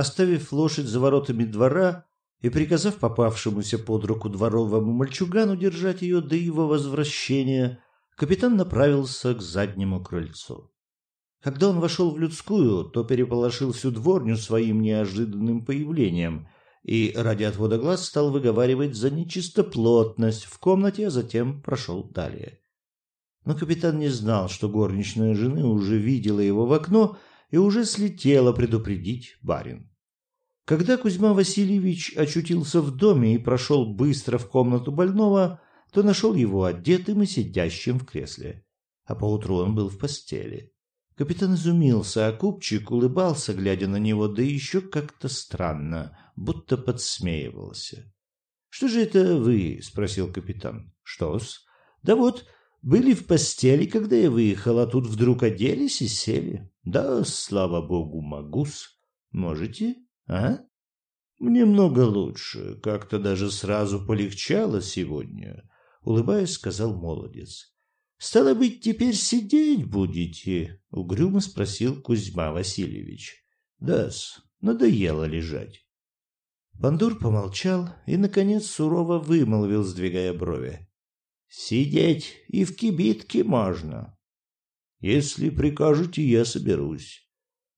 Оставив лошадь за воротами двора и приказав попавшемуся под руку дворовому мальчугану держать ее до его возвращения, капитан направился к заднему крыльцу. Когда он вошел в людскую, то переполошил всю дворню своим неожиданным появлением и ради отвода глаз стал выговаривать за нечистоплотность в комнате, а затем прошел далее. Но капитан не знал, что горничная жены уже видела его в окно и уже слетела предупредить барин. Когда Кузьма Васильевич очутился в доме и прошел быстро в комнату больного, то нашел его одетым и сидящим в кресле. А поутру он был в постели. Капитан изумился, а купчик улыбался, глядя на него, да еще как-то странно, будто подсмеивался. «Что же это вы?» — спросил капитан. «Что-с? Да вот, были в постели, когда я выехал, а тут вдруг оделись и сели. Да, слава богу, могу-с. Можете, а?» «Мне много лучше. Как-то даже сразу полегчало сегодня», — улыбаясь, сказал молодец. «Стало быть, теперь сидеть будете?» — угрюмо спросил Кузьма Васильевич. «Да-с, надоело лежать». Бандур помолчал и, наконец, сурово вымолвил, сдвигая брови. «Сидеть и в кибитке можно». «Если прикажете, я соберусь.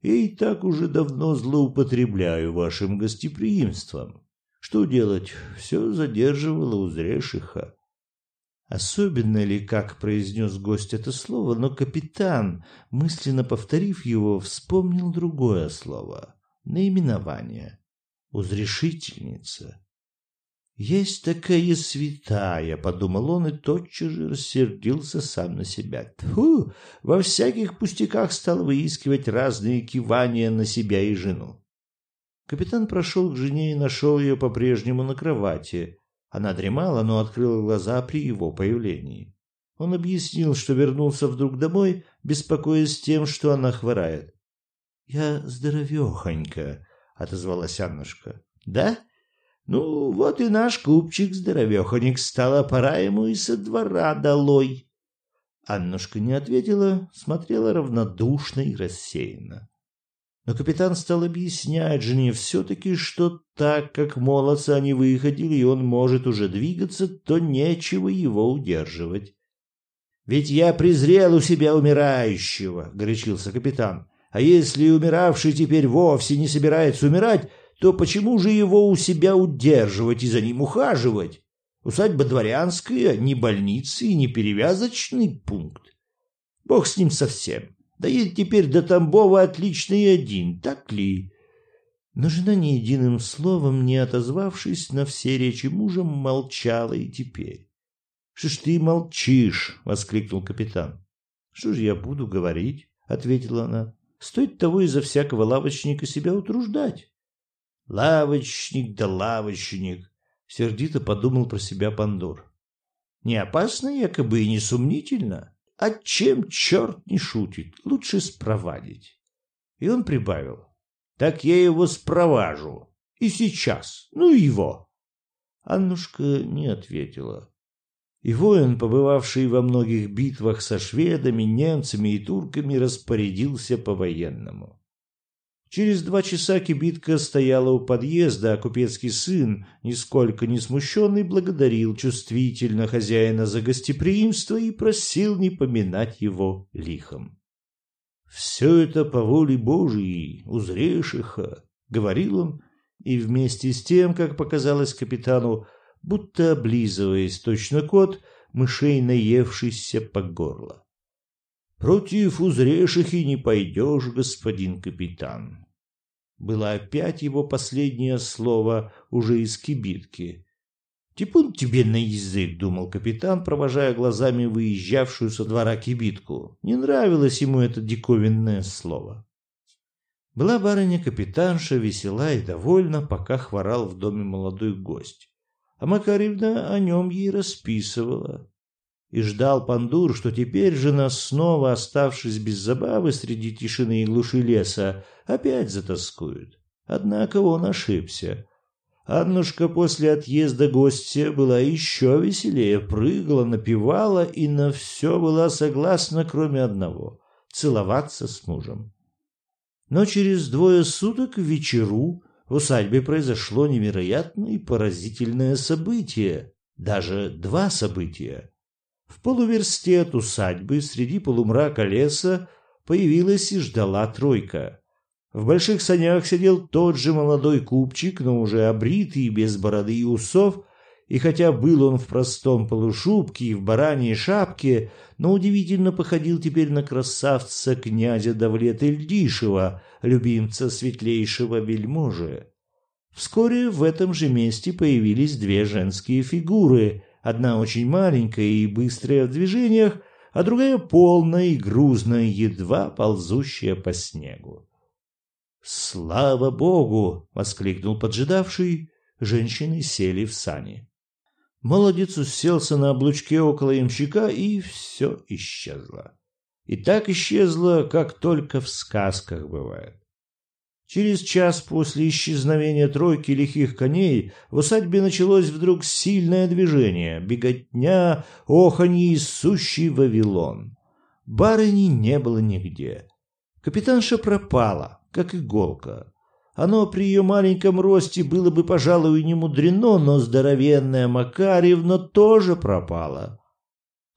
Я и так уже давно злоупотребляю вашим гостеприимством. Что делать? Все задерживало у зрешиха. Особенно ли, как произнес гость это слово, но капитан, мысленно повторив его, вспомнил другое слово — наименование — «узрешительница». «Есть такая святая», — подумал он и тотчас же рассердился сам на себя. Тьфу! Во всяких пустяках стал выискивать разные кивания на себя и жену. Капитан прошел к жене и нашел ее по-прежнему на кровати. Она дремала, но открыла глаза при его появлении. Он объяснил, что вернулся вдруг домой, беспокоясь тем, что она хворает. — Я здоровехонька, — отозвалась Аннушка. — Да? Ну, вот и наш купчик здоровехонек стала, пора ему и со двора долой. Аннушка не ответила, смотрела равнодушно и рассеянно. Но капитан стал объяснять жене все-таки, что так как молодцы они выходили, и он может уже двигаться, то нечего его удерживать. «Ведь я презрел у себя умирающего», — горячился капитан. «А если умиравший теперь вовсе не собирается умирать, то почему же его у себя удерживать и за ним ухаживать? Усадьба дворянская, не больница и не перевязочный пункт. Бог с ним совсем. Да и теперь до Тамбова отличный один, так ли? Но жена ни единым словом, не отозвавшись на все речи мужа, молчала и теперь. — Что ж ты молчишь? — воскликнул капитан. — Что же я буду говорить? — ответила она. — Стоит того из-за всякого лавочника себя утруждать. — Лавочник да лавочник! — сердито подумал про себя Пандор. — Не опасно якобы и не сомнительно? А чем черт не шутит, лучше спровадить. И он прибавил. Так я его спроважу. И сейчас. Ну его. Аннушка не ответила. И воин, побывавший во многих битвах со шведами, немцами и турками, распорядился по-военному. Через два часа кибитка стояла у подъезда, а купецкий сын, нисколько не смущенный, благодарил чувствительно хозяина за гостеприимство и просил не поминать его лихом. «Все это по воле Божией, узрешиха», — говорил он, и вместе с тем, как показалось капитану, будто облизываясь точно кот, мышей наевшийся по горло. «Против узрешихи не пойдешь, господин капитан было опять его последнее слово уже из кибитки. «Типун тебе на язык», — думал капитан, провожая глазами выезжавшую со двора кибитку. Не нравилось ему это диковинное слово. Была барыня-капитанша весела и довольна, пока хворал в доме молодой гость. А Макаревна о нем ей расписывала. И ждал Пандур, что теперь жена, снова оставшись без забавы среди тишины и глуши леса, опять затаскует. Однако он ошибся. Аннушка после отъезда гостя была еще веселее, прыгала, напевала и на все была согласна, кроме одного — целоваться с мужем. Но через двое суток вечеру в усадьбе произошло невероятное и поразительное событие, даже два события. В полуверсте от усадьбы среди полумрака леса появилась и ждала тройка. В больших санях сидел тот же молодой купчик, но уже обритый, без бороды и усов, и хотя был он в простом полушубке и в бараньей шапке, но удивительно походил теперь на красавца князя Давлета Ильдишева, любимца светлейшего вельможи. Вскоре в этом же месте появились две женские фигуры, одна очень маленькая и быстрая в движениях, а другая полная и грузная, едва ползущая по снегу. «Слава Богу!» — воскликнул поджидавший. Женщины сели в сани. Молодец уселся на облучке около ямщика, и все исчезло. И так исчезло, как только в сказках бывает. Через час после исчезновения тройки лихих коней в усадьбе началось вдруг сильное движение, беготня, оханье и сущий Вавилон. Барыни не было нигде. Капитанша пропала, как иголка. Оно при ее маленьком росте было бы, пожалуй, не мудрено, но здоровенная Макарьевна тоже пропала.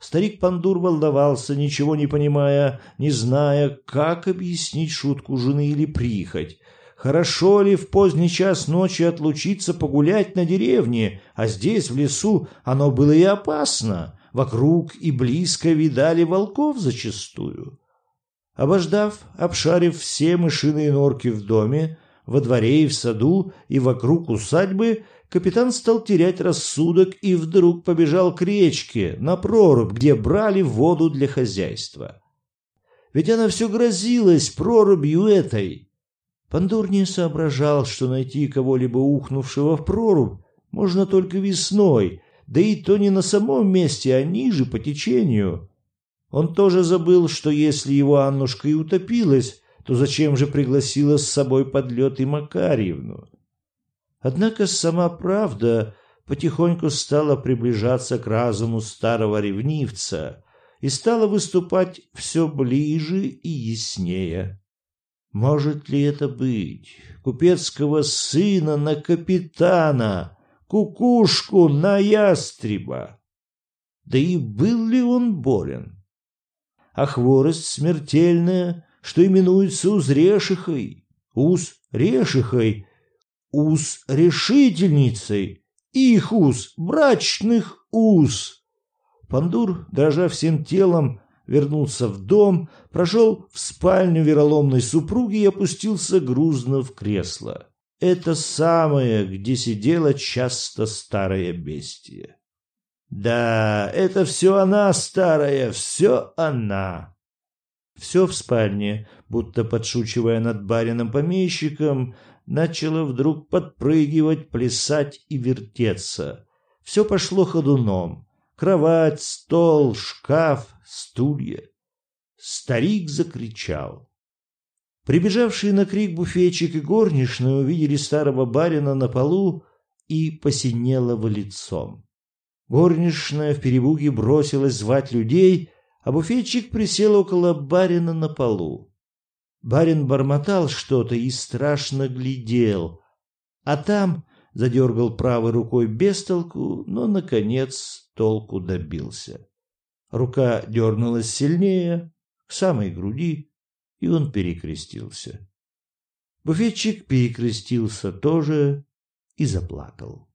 Старик Пандур волновался, ничего не понимая, не зная, как объяснить шутку жены или прихоть. Хорошо ли в поздний час ночи отлучиться погулять на деревне, а здесь, в лесу, оно было и опасно. Вокруг и близко видали волков зачастую. Обождав, обшарив все мышиные норки в доме, во дворе и в саду, и вокруг усадьбы, капитан стал терять рассудок и вдруг побежал к речке, на прорубь, где брали воду для хозяйства. Ведь она все грозилась прорубью этой. Пандур не соображал, что найти кого-либо ухнувшего в прорубь можно только весной, да и то не на самом месте, а ниже по течению. Он тоже забыл, что если его Аннушка и утопилась, то зачем же пригласила с собой под лед и Макарьевну? Однако сама правда потихоньку стала приближаться к разуму старого ревнивца и стала выступать все ближе и яснее. Может ли это быть? Купецкого сына на капитана, кукушку на ястреба? Да и был ли он болен? А хворость смертельная что именуется узрешихой, уз-решихой, уз-решительницей, их уз, брачных уз. Пандур, дрожа всем телом, вернулся в дом, прошел в спальню вероломной супруги и опустился грузно в кресло. Это самое, где сидела часто старая бестия. Да, это все она старая, все она. Все в спальне, будто подшучивая над барином-помещиком, начало вдруг подпрыгивать, плясать и вертеться. Все пошло ходуном. Кровать, стол, шкаф, стулья. Старик закричал. Прибежавшие на крик буфетчик и горничная увидели старого барина на полу и посинелого лицом. Горничная в перебуге бросилась звать людей, а буфетчик присел около барина на полу. Барин бормотал что-то и страшно глядел, а там задергал правой рукой без толку, но, наконец, толку добился. Рука дернулась сильнее, к самой груди, и он перекрестился. Буфетчик перекрестился тоже и заплакал.